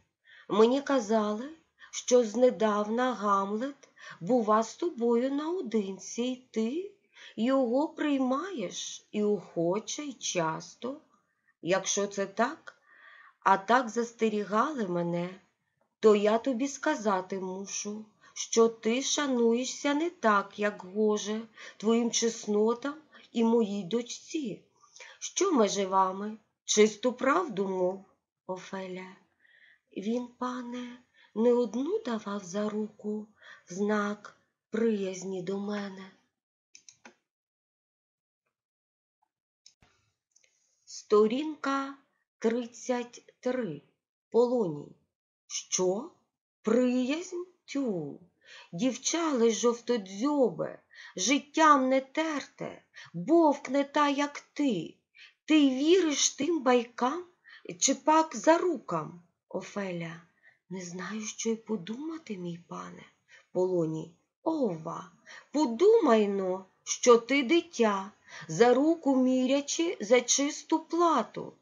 мені казали, що знедавна Гамлет бува з тобою наодинці, і ти його приймаєш і охоче, і часто. Якщо це так, а так застерігали мене, то я тобі сказати мушу, що ти шануєшся не так, як гоже, твоїм чеснотам і моїй дочці. Що межи вами? Чисту правду мов, Офеля. Він, пане, не одну давав за руку знак приязні до мене. Сторінка 33. Полоній. Що? Приязнь? Тю. Дівчали жовтодзьобе, життям не терте, бовкне та, як ти. Ти віриш тим байкам чи пак за рукам, Офеля? Не знаю, що й подумати, мій пане. Полоній. Ова, подумайно, що ти дитя, за руку мірячи за чисту плату.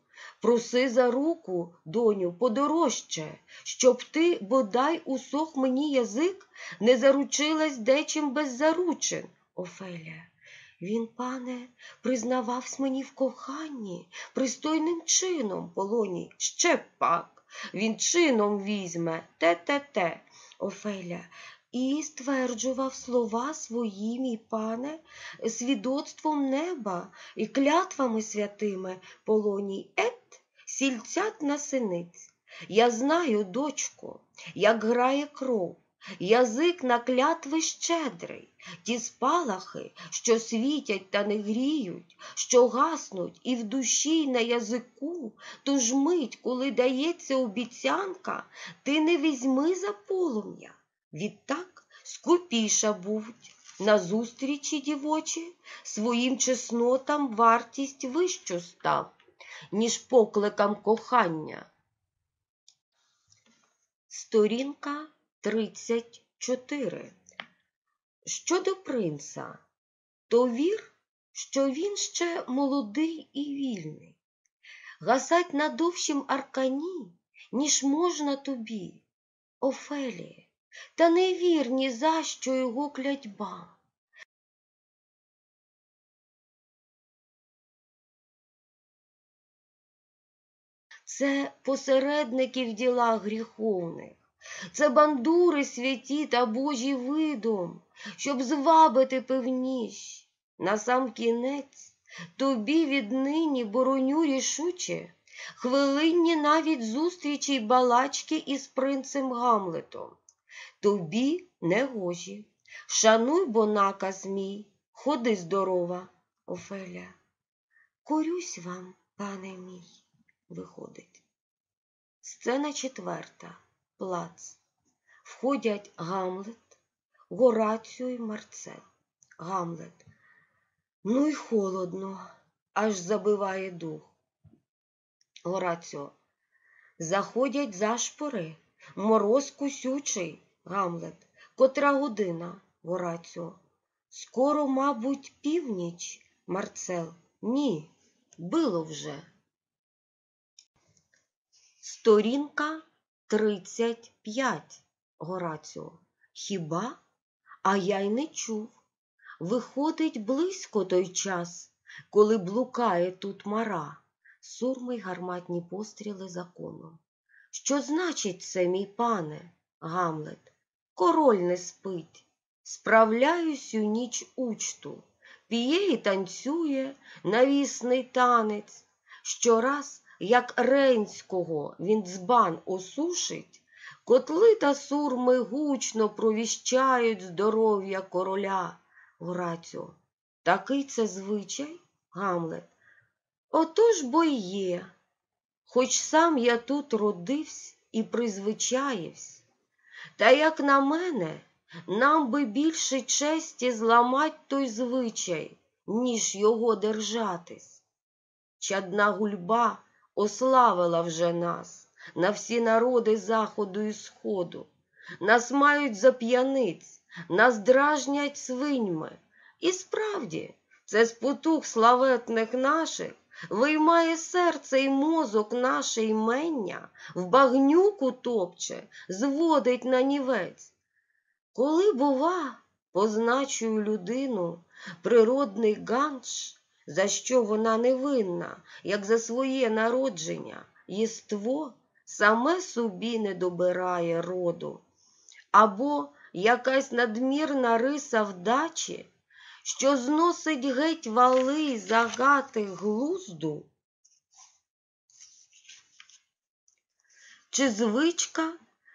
Проси за руку, доню, подорожче, щоб ти, бодай усох мені язик, не заручилась дечим без заручин, Офеля. Він, пане, признававсь мені в коханні, пристойним чином, полоній, ще пак. Він чином візьме те-те-те, Офеля, і стверджував слова свої, мій пане, свідоцтвом неба і клятвами святими, полоній, ет, сільцят на синиць. Я знаю, дочко, як грає кров. Язик на клятви щедрий, ті спалахи, що світять та не гріють, що гаснуть і в душі, і на язику, ту ж мить, коли дається обіцянка, ти не візьми за полум'я. Відтак скупіша будь на зустрічі дівочі, своїм чеснотам вартість вищу став, ніж покликам кохання. Сторінка 34. Щодо принца, то вір, що він ще молодий і вільний. Гасать на довшім аркані, ніж можна тобі, Офеліє, та не вір ні за що його клятьбам. Це посередники в ділах гріховних. Це бандури святі та божі видом, щоб звабити певніш. На сам кінець тобі віднині бороню рішуче, хвилинні навіть зустрічі й балачки із принцем Гамлетом. Тобі не гожі. Шануй, бо наказ мій, ходи здорова, Офеля. Корюсь вам, пане мій, виходить. Сцена четверта плац. Входять Гамлет, Гораціо і Марцел. Гамлет. Ну й холодно, аж забиває дух. Гораціо. Заходять зашпори, мороз кусючий, Гамлет. Котра година, Гораціо. Скоро, мабуть, північ, Марцел. Ні, було вже. Сторінка 35, Гораціо. Хіба? А я й не чув. Виходить близько той час, коли блукає тут мара. сурми й гарматні постріли законом. Що значить це, мій пане, Гамлет? Король не спить. Справляюсь у ніч учту, п'є і танцює навісний танець. Щораз, як Ренського, він дзбан осушить, котли та сурми гучно провіщають здоров'я короля. Гораціо, такий це звичай, Гамлет. Отож бо й є, хоч сам я тут родився і призвичаєвсь. Та, як на мене, нам би більше честі зламать той звичай, ніж його держатись. Чадна гульба ославила вже нас на всі народи заходу і сходу. Нас мають за п'яниць, нас дражнять свиньми. І справді, це з потух славетних наших виймає серце й мозок наше імення, в багнюку топче, зводить на нівець. Коли, бува, позначую людину природний ганш, за що вона невинна, як за своє народження, єство саме собі не добирає роду, або якась надмірна риса вдачі, що зносить геть вали й загати глузду, чи звичка,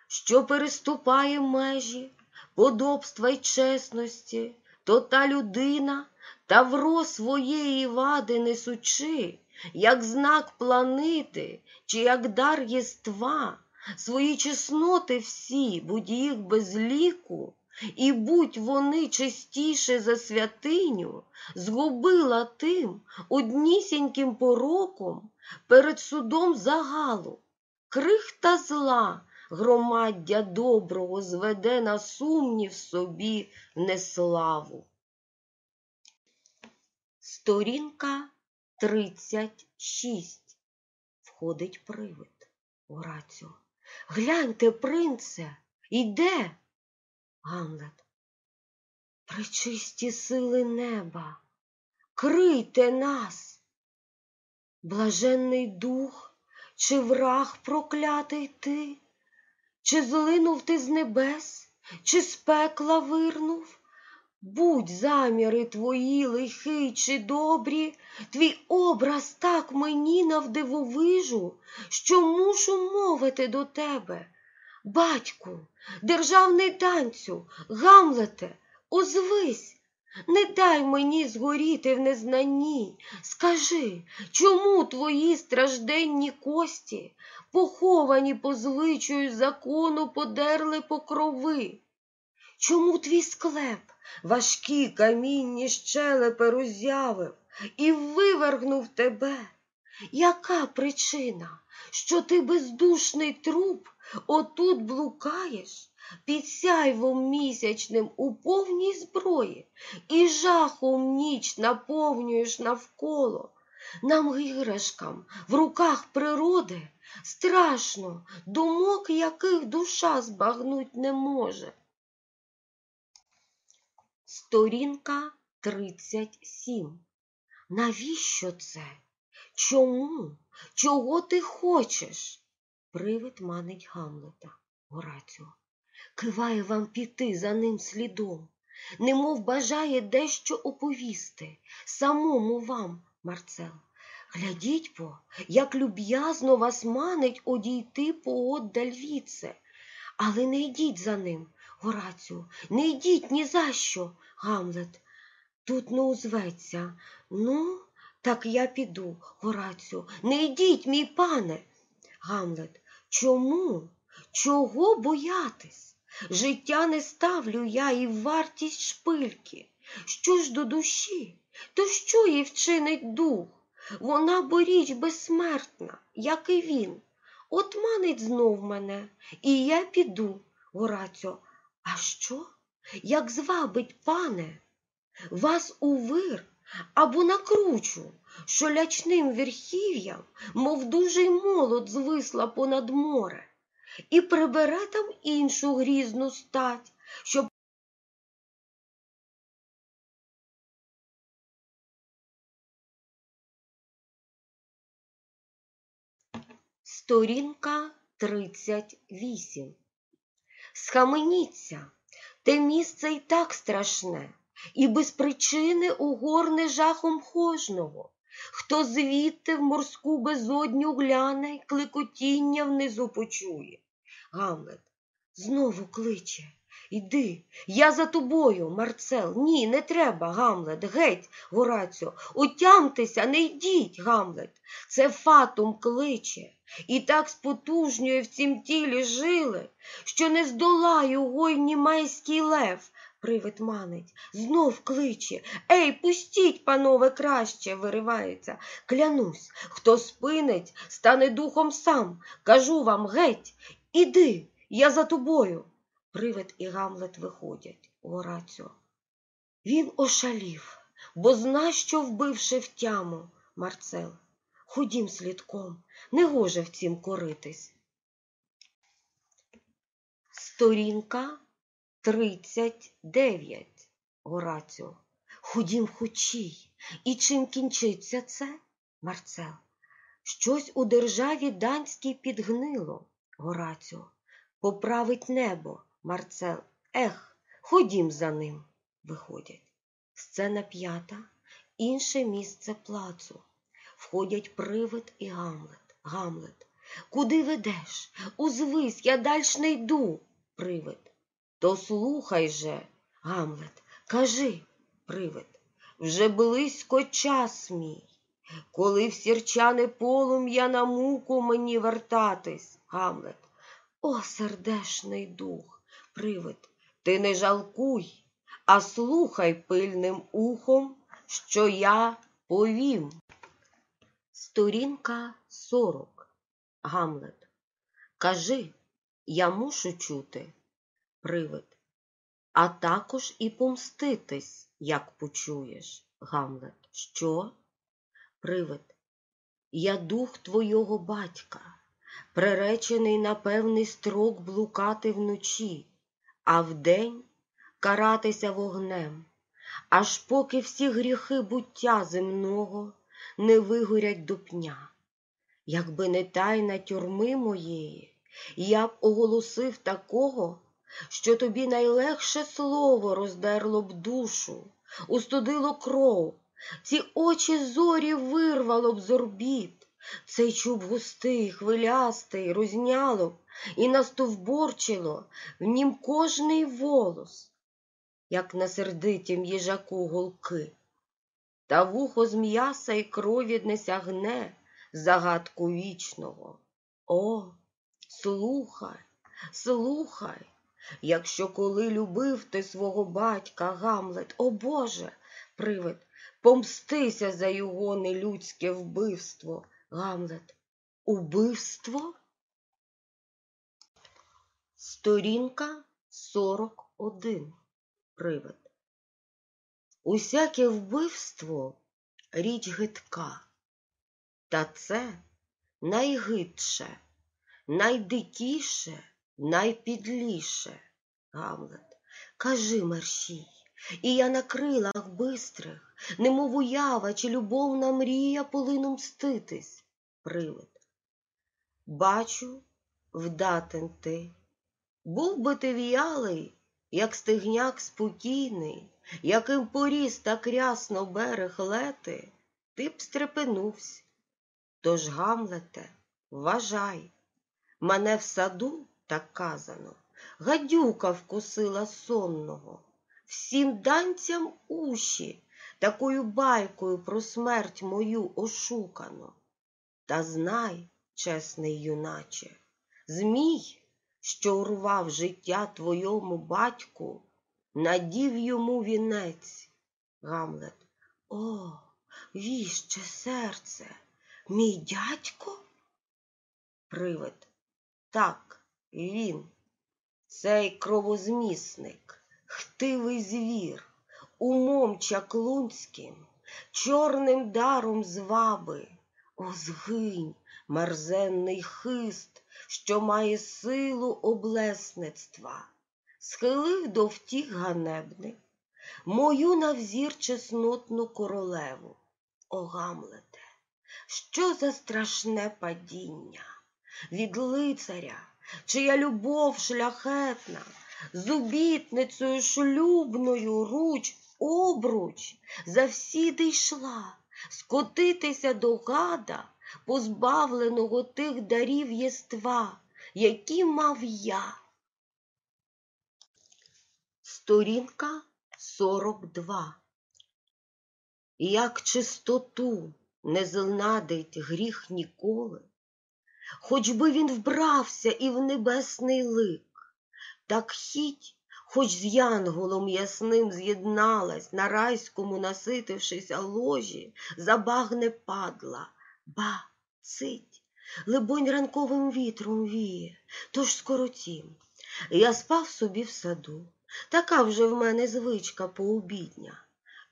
що переступає межі, подобства й чесності, то та людина, тавро своєї вади несучи, як знак планити, чи як дар єства, свої чесноти всі, будь їх без ліку, і будь вони чистіше за святиню, згубила тим однісіньким пороком перед судом загалу. Крихта зла громаддя доброго зведе на сумнів собі неславу. Сторінка 36. Входить привид. Гораціо. Гляньте, принце, іде. Гамлет. Пречисті сили неба, крийте нас. Блаженний дух, чи враг проклятий ти, чи злинув ти з небес, чи з пекла вирнув? Будь заміри твої лихі чи добрі, твій образ так мені навдивовижу, що мушу мовити до тебе. Батьку, державний танцю, Гамлете, озвись, не дай мені згоріти в незнанні. Скажи, чому твої стражденні кості, поховані по звичаю закону, подерли покрови? Чому твій склеп важкі камінні щелепи роззявив і вивергнув тебе? Яка причина, що ти бездушний труп отут блукаєш під сяйвом місячним у повній зброї і жахом ніч наповнюєш навколо? Нам іграшкам в руках природи страшно, думок яких душа збагнуть не може. Сторінка 37. Навіщо це? Чому? Чого ти хочеш? Привид манить Гамлета, Гораціо. Киває вам піти за ним слідом, немов бажає дещо оповісти самому вам, Марцел. Глядіть бо, як люб'язно вас манить одійти поодаль віце. Але не йдіть за ним, Горацію, не йдіть ні за що, Гамлет. Тут не узветься. Ну, так я піду, Горацію. Не йдіть, мій пане. Гамлет, чому? Чого боятись? Життя не ставлю я і вартість шпильки. Що ж до душі, то що їй вчинить дух? Вона бо річ безсмертна, як і він. От манить знов мене, і я піду, Горацьо. А що? Як звабить, пане, вас у вир або накручу, що лячним верхів'ям, мов дужий молот звисла понад море, і прибере там іншу грізну стать, щоб Сторінка 38. Схаменіться, те місце й так страшне, і без причини угорне жахом кожного. Хто звідти в морську безодню гляне, кликотіння внизу почує. Гамлет знову кличе. Іди, я за тобою, Марцел. Ні, не треба, Гамлет, геть, Гораціо. Утямтеся, не йдіть, Гамлет. Це фатум кличе, і так спотужнює в цім тілі жили, що не здолаю гойні майський лев. Привид манить, знов кличе. Ей, пустіть, панове, краще, виривається. Клянусь, хто спинить, стане духом сам. Кажу вам, геть, іди, я за тобою. Привид і Гамлет виходять, Гораціо. Він ошалів, бо зна, що вбивши в тяму Марцел. Ходім слідком, не гоже в цім коритись. Сторінка 39, Гораціо. Ходім хочій. І чим кінчиться це, Марцел? Щось у державі данській підгнило, Гораціо. Поправить небо, Марцел. Ех, ходім за ним. Виходять. Сцена п'ята, інше місце плацу. Входять привид і Гамлет. Гамлет. Куди ведеш? Узвись, я дальш не йду. Привид. То слухай же, Гамлет, кажи, привид, вже близько час мій, коли в сірчане полум'я на муку мені вертатись, Гамлет. О, сердешний дух, привид, ти не жалкуй, а слухай пильним ухом, що я повім. Сторінка сорок. Гамлет. Кажи, я мушу чути, привид, а також і помститись, як почуєш, Гамлет. Що? Привид, я дух твого батька, приречений на певний строк блукати вночі, а вдень каратися вогнем, аж поки всі гріхи буття земного не вигорять до пня. Якби не тайна тюрми моєї, я б оголосив такого, що тобі найлегше слово роздерло б душу, устудило кров, ці очі зорі вирвало б з орбіт, цей чуб густий, хвилястий, розняло б і настовборчило в нім кожний волос, як на сердитім їжаку голки. Та вухо з м'яса й крові не сягне загадку вічного. О, слухай, слухай, якщо коли любив ти свого батька Гамлет, о Боже, привид, помстися за його нелюдське вбивство, Гамлет. Убивство? Сторінка 41. Привид. Усяке вбивство річ гидка, та це найгидше, найдикіше, найпідліше, Гамлет. Кажи мерщій, і я на крилах бистрих, немов уява чи любовна мрія полину мститись, привид. Бачу, вдатен ти, був би ти в'ялий, як стигняк спокійний, яким поріс так рясно берег лети, ти б стрепенувся. Тож, Гамлете, вважай, мене в саду, так казано, гадюка вкусила сонного, всім данцям уші такою байкою про смерть мою ошукано. Та знай, чесний юначе, змій, що урвав життя твоєму батьку, надів йому вінець. Гамлет. О, віще серце, мій дядько? Привид. Так, він, цей кровозмісник, хтивий звір, умом чаклунським, чорним даром зваби, О, згинь, мерзенний хист, що має силу облесництва, схилив до втіх ганебних мою навзір чеснотну королеву. О, Гамлете, що за страшне падіння, від лицаря, чия любов шляхетна, з обітницею шлюбною руч обруч завсіди йшла, скотитися до гада, позбавленого тих дарів єства, які мав я. Сторінка 42 Як чистоту не знадить гріх ніколи, хоч би він вбрався і в небесний лик, так хіть, хоч з янголом ясним з'єдналась, на райському наситившися ложі, забагне падла, ба, цить, либонь ранковим вітром віє, тож скоротім. Я спав собі в саду, така вже в мене звичка пообідня.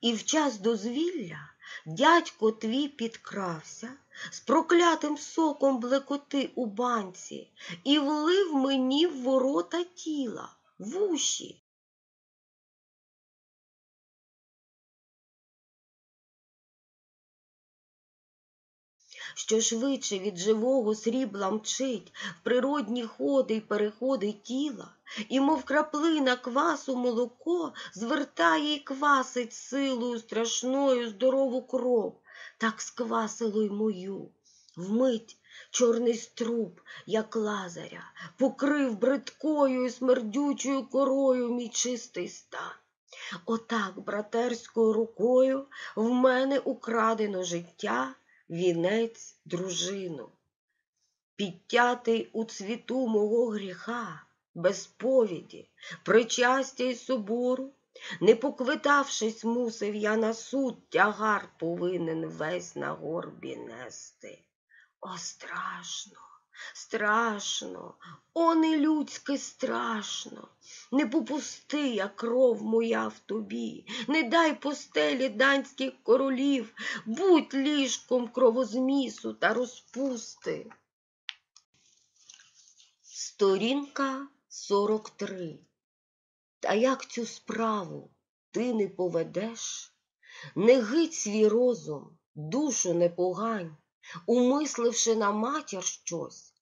І в час дозвілля дядько твій підкрався, з проклятим соком блекоти у банці, і влив мені в ворота тіла, в уші. Що швидше від живого срібла мчить в природні ходи й переходи тіла, і, мов краплина квасу молоко, звертає й квасить силою страшною здорову кров, так сквасило й мою. Вмить чорний струб, як лазаря, покрив бридкою і смердючою корою мій чистий стан. Отак братерською рукою в мене украдено життя, вінець, дружину. Підтятий у цвіту мого гріха, без повіді, причастя й собору, не поквитавшись, мусив я на суд тягар повинен весь на горбі нести. О, страшно, страшно, о, нелюдське страшно. Не попусти, як кров моя в тобі, не дай постелі данських королів, будь ліжком кровозмісу та розпусти. Сторінка 43 Та як цю справу ти не поведеш, не гидь свій розум, душу не погань, умисливши на матір щось,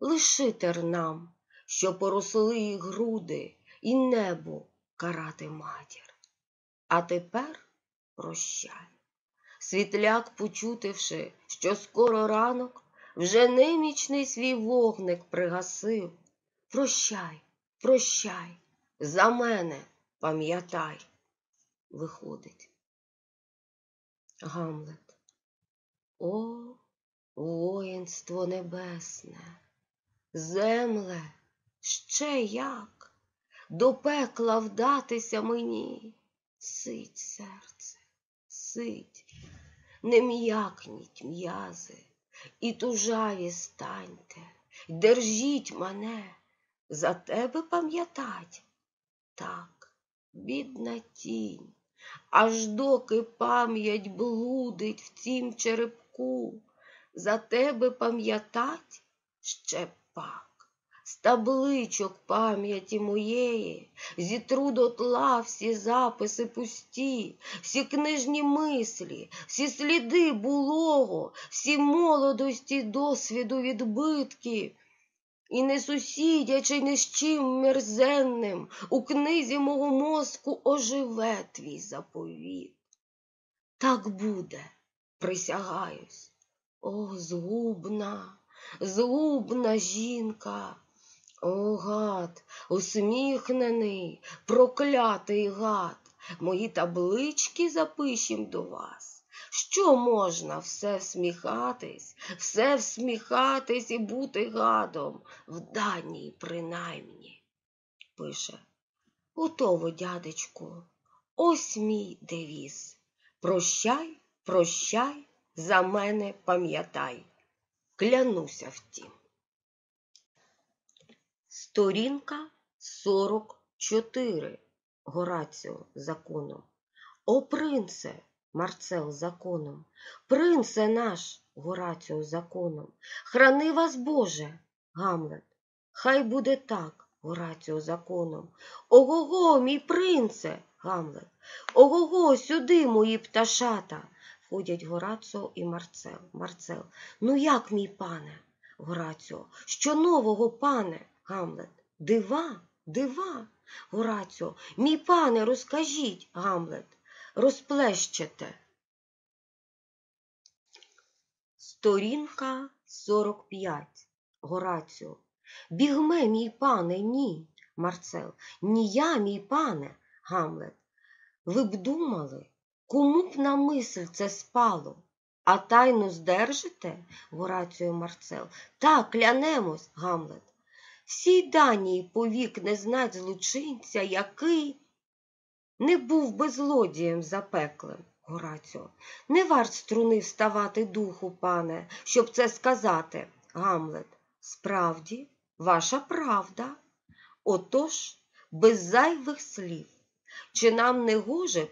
лиши тернам, що поросли їх груди, і небо карати матір. А тепер прощай. Світляк, почутивши, що скоро ранок, вже немічний свій вогник пригасив. Прощай, прощай, за мене пам'ятай, виходить. Гамлет. О, воїнство небесне, земле, ще як? До пекла вдатися мені, сить серце, сить, не м'якніть м'язи, і тужаві станьте, держіть мене, за тебе пам'ятать. Так, бідна тінь, аж доки пам'ять блудить в цім черепку, за тебе пам'ятать ще пак. З табличок пам'яті моєї зітру дотла всі записи пусті, всі книжні мислі, всі сліди булого, всі молодості, досвіду відбитки. І не сусідячи ні з чим мерзенним, у книзі мого мозку оживе твій заповіт. Так буде, присягаюсь. О, згубна, згубна жінка. О, гад, усміхнений, проклятий гад, мої таблички запишім до вас. Що можна все всміхатись, все всміхатись і бути гадом, в Данії принаймні, пише. Готово, дядечку, ось мій девіз. Прощай, прощай, за мене пам'ятай. Клянуся втім. Сторінка 44. Гораціо законом. О, принце, Марцел законом, принце наш, Гораціо законом, храни вас, Боже, Гамлет. Хай буде так, Гораціо законом. Ого-го, мій принце, Гамлет. Ого-го, сюди, мої пташата. Входять Гораціо і Марцел. Марцел. Ну як, мій пане? Гораціо. Що нового, пане? Гамлет. Дива, дива. Гораціо. Мій пане, розкажіть, Гамлет. Розплещете. Сторінка 45. Гораціо. Бігме, мій пане, ні. Марцел. Ні я, мій пане. Гамлет. Ви б думали, кому б на мисль це спало? А тайну здержите? Гораціо Марцел. Так, клянемось, Гамлет. Всій данії повік не знать злочинця, який не був би злодієм запеклим. Гораціо. Не варт струни вставати духу, пане, щоб це сказати. Гамлет. Справді, ваша правда. Отож, без зайвих слів. Чи нам не гоже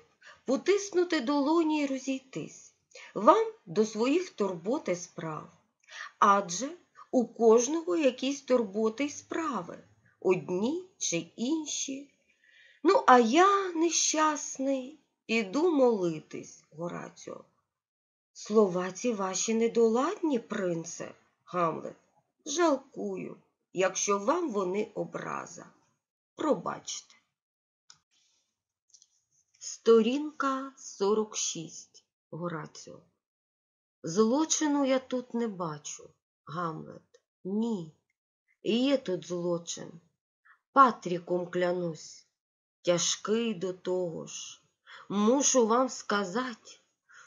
потиснути долоні й розійтись? Вам до своїх турбот і справ. Адже у кожного якісь турботи й справи, одні чи інші. Ну, а я, нещасний, іду молитись, Гораціо. Слова ці ваші недоладні, принце, Гамлет, жалкую, якщо вам вони образа. Пробачте. Сторінка 46. Гораціо. Злочину я тут не бачу, Гамлет. Ні. Є тут злочин. Патріком клянусь, тяжкий до того ж. Мушу вам сказати,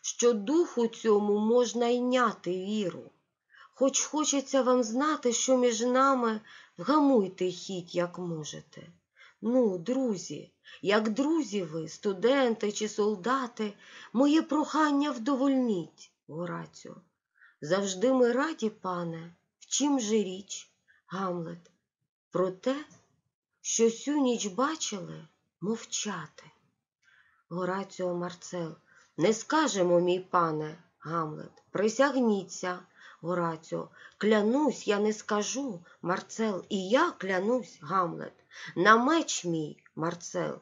що духу цьому можна йняти віру. Хоч хочеться вам знати, що між нами вгамуйте хід, як можете. Ну, друзі, як друзі ви, студенти чи солдати, моє прохання вдовольніть, Гораціо. Завжди ми раді, пане, в чим же річ, Гамлет, про те, що сю ніч бачили, мовчати. Гораціо Марцел, не скажемо, мій пане, Гамлет, присягніться, Гораціо, клянусь, я не скажу, Марцел, і я клянусь, Гамлет, на меч мій, Марцел,